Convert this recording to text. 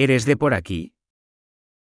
¿Eres de por aquí?